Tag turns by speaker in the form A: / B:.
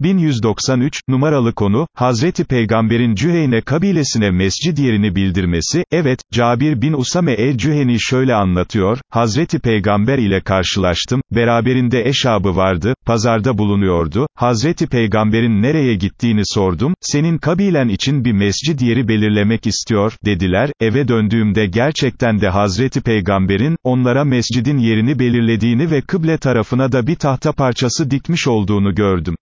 A: 1193, numaralı konu, Hazreti Peygamber'in Cüheyne kabilesine mescid yerini bildirmesi, evet, Cabir bin Usame el-Cüheni şöyle anlatıyor, Hazreti Peygamber ile karşılaştım, beraberinde eşabı vardı, pazarda bulunuyordu, Hazreti Peygamber'in nereye gittiğini sordum, senin kabilen için bir mescid yeri belirlemek istiyor, dediler, eve döndüğümde gerçekten de Hazreti Peygamber'in, onlara mescidin yerini belirlediğini ve kıble tarafına da bir tahta parçası dikmiş olduğunu gördüm.